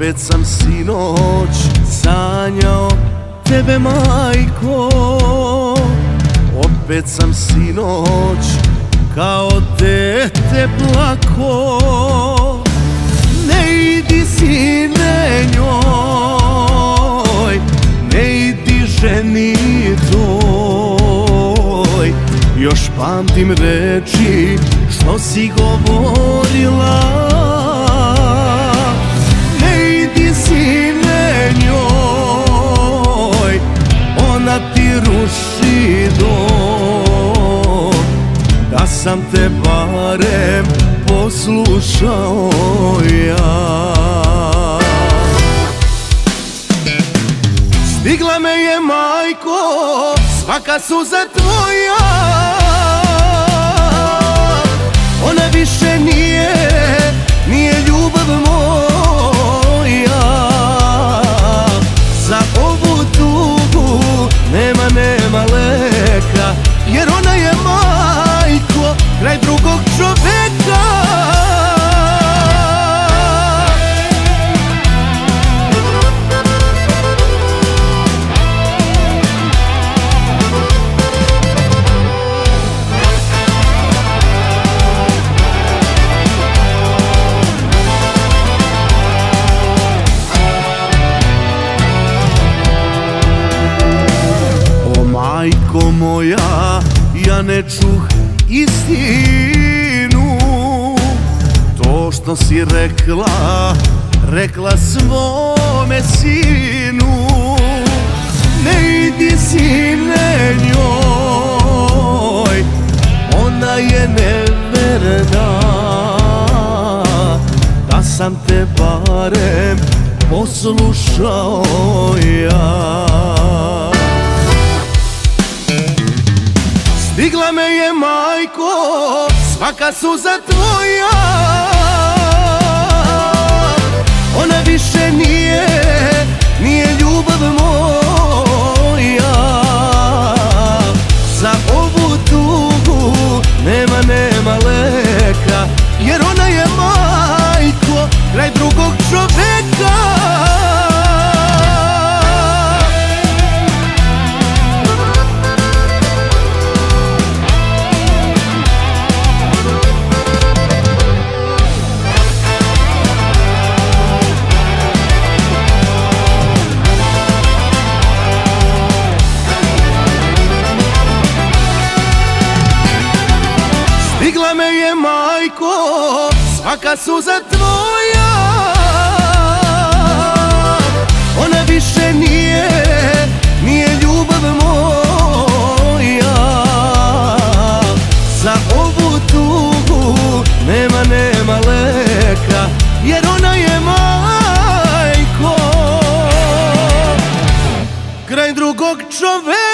Opet sam sinoć sanjao tebe majko. Opet sam sinoć kao dete plako. Ne idi sine njoj, ne idi ženi toj Još pamtim reči što si govorila sine njoj, ona ti ruši dom. Da sam te barem poslušao ja. Stigla me je majko, svaka suza tvoja majko moja, ja ne čuh istinu. To što si rekla, rekla svome sinu. Ne idi sine njoj, ona je neverna. Da sam te barem poslušao ja svaka suza tvoja Stigla me je majko, svaka suza tvoja. Ona više nije, nije ljubav moja. Za ovu tugu nema, nema leka Jer ona je majko. Kraj drugog čoveka